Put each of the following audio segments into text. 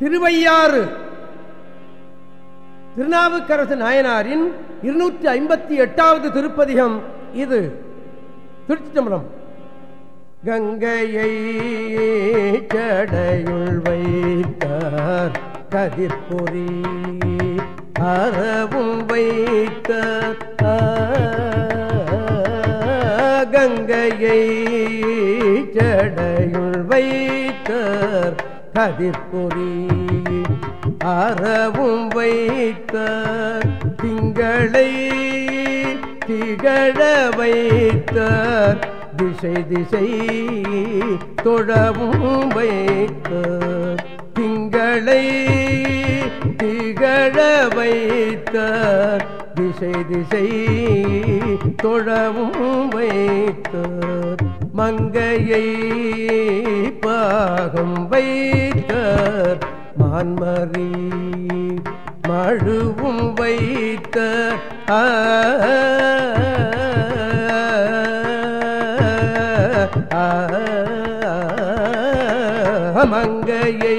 திருவையாறு. திருநாவுக்கரசு நாயனாரின் இருநூற்றி ஐம்பத்தி எட்டாவது திருப்பதிகம் இது. திருச்சி தம்பரம் கங்கையை சடையுள் வைத்தார் கதிர்பொறி. அறவும் வைத்த கங்கையை சடையுள் வைத்தார் கதிர்பொறி அறவும் வைத்த திங்களை திகழ வைத்த திசை திசை தொழவும் வைத்த திங்களை திகழ வைத்த திசை திசை தொழவும் வைத்த மங்கையை பாகம் வை மான்மறி மழுவும் வைத்த மங்கையை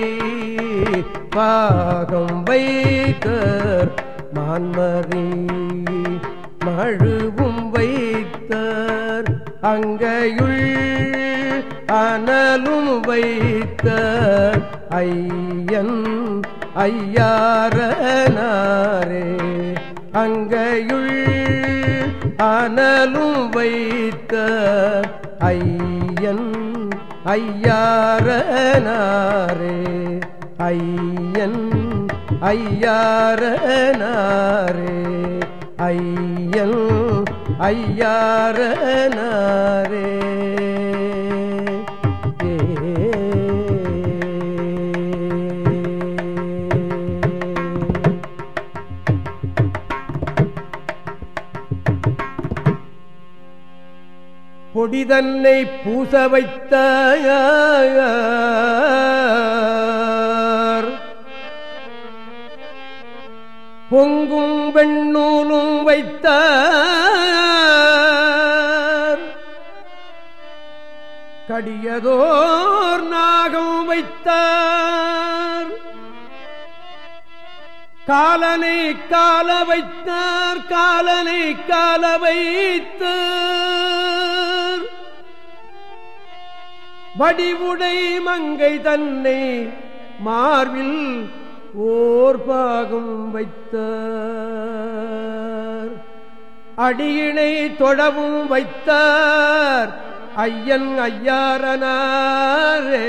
பாகம் வைத்த மான்மறி மழுவும் வைத்தார் அங்கையுள் அனலும் வைத்த ஐயன் ஐயாரனாரே அங்கையுள் அனலும் வைத்த ஐயன் ஐயாரனாரே ஐயன் ஐயாரனாரே ஐயன் ஐயாரனாரே. கொடி தன்னை பூச வைத்த பொங்கும் வெண்ணூலும் வைத்த கடியதோர் நாகம் வைத்தார். காலனை கால வைத்தார் காலனை கால வைத்தார். வடிவுடை மங்கை தன்னை மார்பில் ஓர் பாகம் வைத்த அடியினை தொழவும் வைத்தார். ஐயன் ஐயாரனாரே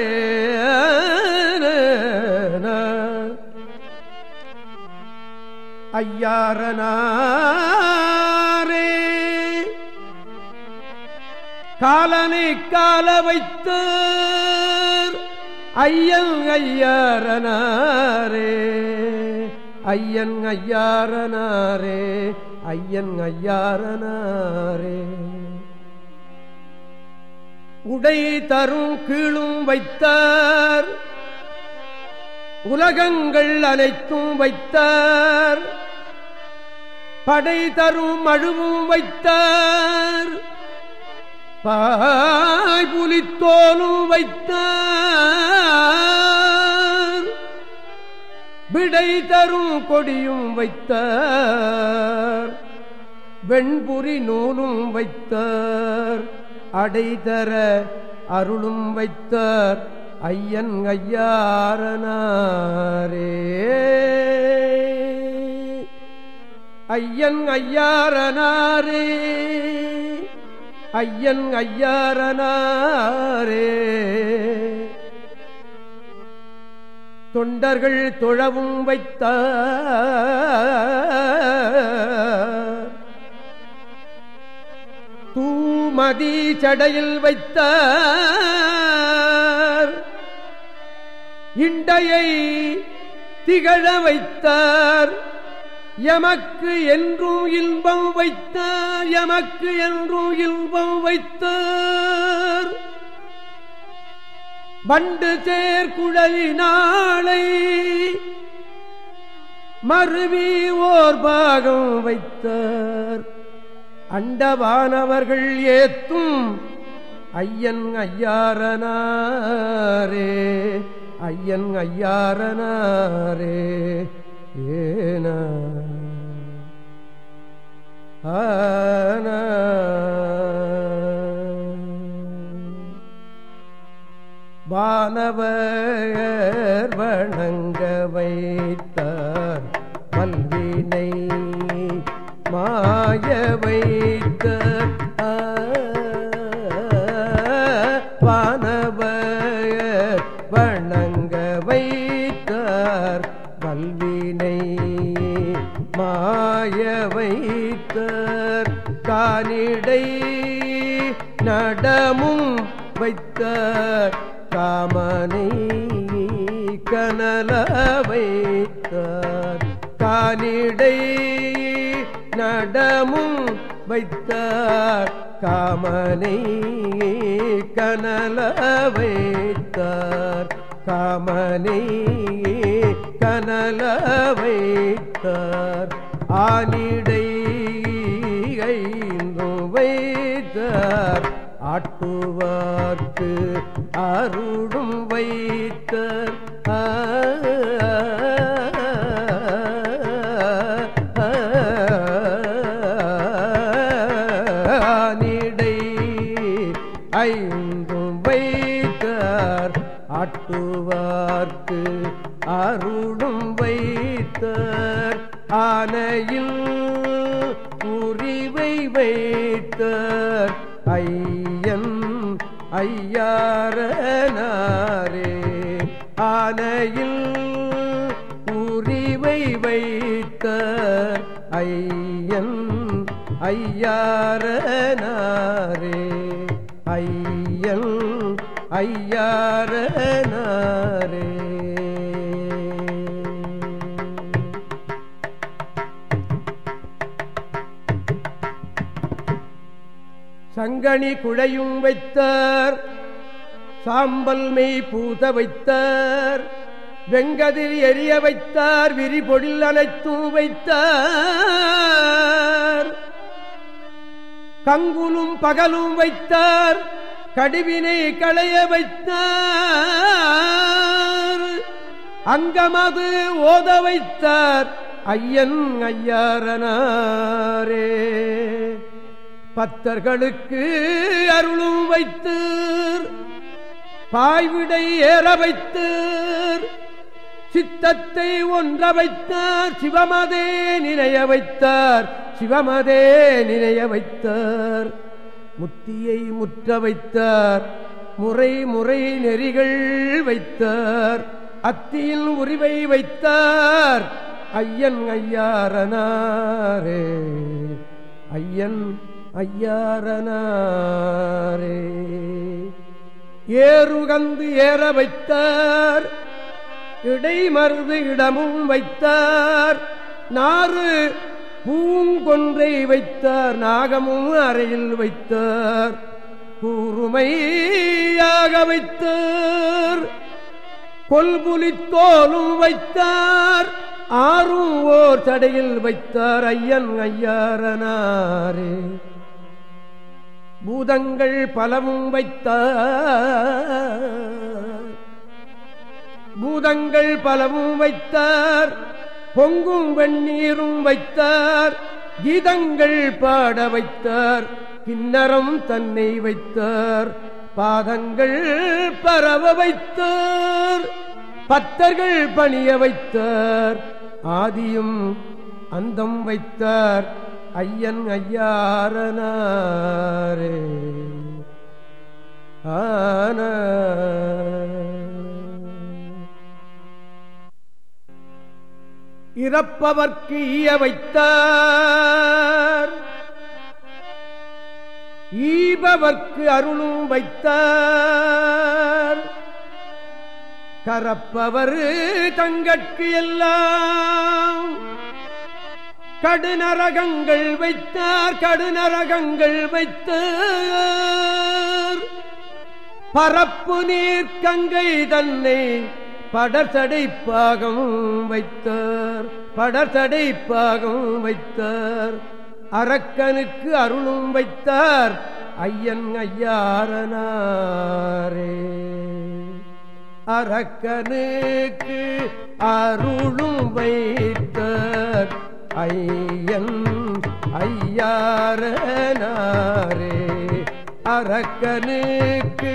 ஐயாரனாரே. காலனை கால வைத்து ஐயன் ஐயாரனாரே. ஐயன் ஐயாரனாரே. ஐயன் ஐயாரனாரே. உடை தரும் கீழும் வைத்தார். உலகங்கள் அனைத்தும் வைத்தார். படை தரும் அழுவும் வைத்தார். பாய் புலித்தோலும் வைத்தார். விடை தரும் கொடியும் வைத்தார். வெண்புரி நூலும் வைத்தார். அடைதர அருளும் வைத்தார். ஐயன் ஐயாரனாரே. ஐயன் ஐயாரனாரே. ஐயன் ஐயாரனாரே. தொண்டர்கள் தொழவும் வைத்தார் தூமதி சடையில் வைத்தார் இண்டையை திகழ வைத்தார். எமக்கு என்றும் இன்பம் வைத்தார் எமக்கு என்றும் இன்பம் வைத்தார். வண்டு சேர்குழலினாளை மருவி ஓர் பாகம் வைத்தார். அண்டவானவர்கள் ஏத்தும் ஐயன் ஐயாரனாரே ஐயன் ஐயாரனாரே ஏன வானவர் வணங்க வைத்தார் பல்வினை மாய வைத்த வானவர் வணங்க வைத்தார் பல்வினை மாய வைத்தார். வைத்தர் கானிடை நடமும் வைத்தர். காமனை கனல வைத்தார். கானிடை நடமும் வைத்தார். காமனை கனல வைத்தார். காமனை கனல வைத்தார். ஆனிட ஆட்டுவார்க்கு அருடும் வைத்தார். ஆனிடை ஐந்தும் வைத்தார். ஆட்டுவார்க்கு அருடும் வைத்தர். ஆனையில் உரிவை வைத்தார். ஐயாரனாரே ஆனையில் உரிவை வைத்த ஐயன் ஐயாரனாரே. ஐயன் ஐயாரனாரே. சங்கணி குழையும் வைத்தார் சாம்பல் மெய் பூத வைத்தார் வெங்கதில் எரிய வைத்தார் விரிபொழில் அனைத்தும் வைத்தார். கங்குலும் பகலும் வைத்தார் கடிவினை களைய வைத்தார். அங்கமது ஓத வைத்தார் ஐயன் ஐயாரனாரே. பத்தர்களுக்கு அருளும் வைத்தீர். பாய்விடை ஏற வைத்தீர் சித்தத்தை ஒன்ற வைத்தார் சிவமதே நினைய வைத்தார் சிவமதே நினைய வைத்தார் முத்தியை முற்ற வைத்தார் முறை முறை நெறிகள் வைத்தார். அத்தியில் உரிவை வைத்தார். ஐயன் ஐயாரனாரே. ஐயன் ஐயாரனாரே. ஏறுகந்து ஏற வைத்தார் இடைமருது இடமும் வைத்தார். நாறு பூங்கொன்றை வைத்தார். நாகமும் அறையில் வைத்தார். கூறுமையாக வைத்தார். கொல்புலித்தோலும் வைத்தார். ஆறும் ஓர் தடையில் வைத்தார். ஐயன் ஐயாரனாரே. பூதங்கள் பலவும் வைத்தார் பூதங்கள் பலவும் வைத்தார் பொங்கும் வெண்ணீரும் வைத்தார் கீதங்கள் பாட வைத்தார் பின்னரம் தன்னை வைத்தார் பாதங்கள் பரவ வைத்தார் பத்தர்கள் பணிய வைத்தார் ஆதியும் அந்தம் வைத்தார். ஐயன் ஐயாரனாரே. ஆன. இறப்பவர்க்கு ஈய வைத்தார். ஈபவர்க்கு அருளும் வைத்தார். கரப்பவர் தங்கட்கு எல்லாம். கடுநரகங்கள் வைத்தார் கடுநரகங்கள் வைத்தார். பரப்பு நீர் கங்கை தன்னை படர்தடை பாகம் வைத்தார் படர்தடை பாகம் வைத்தார். அரக்கனுக்கு அருளும் வைத்தார் ஐயன் ஐயாரனாரே. அரக்கனுக்கு அருளும் வைத்தார் ஐயன் ஐயாரனாரே அரக்கனுக்கு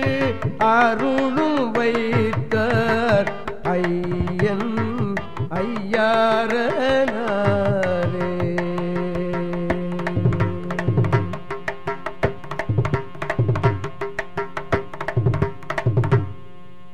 அருளும் வைத்தார். ஐயன் ஐயாரன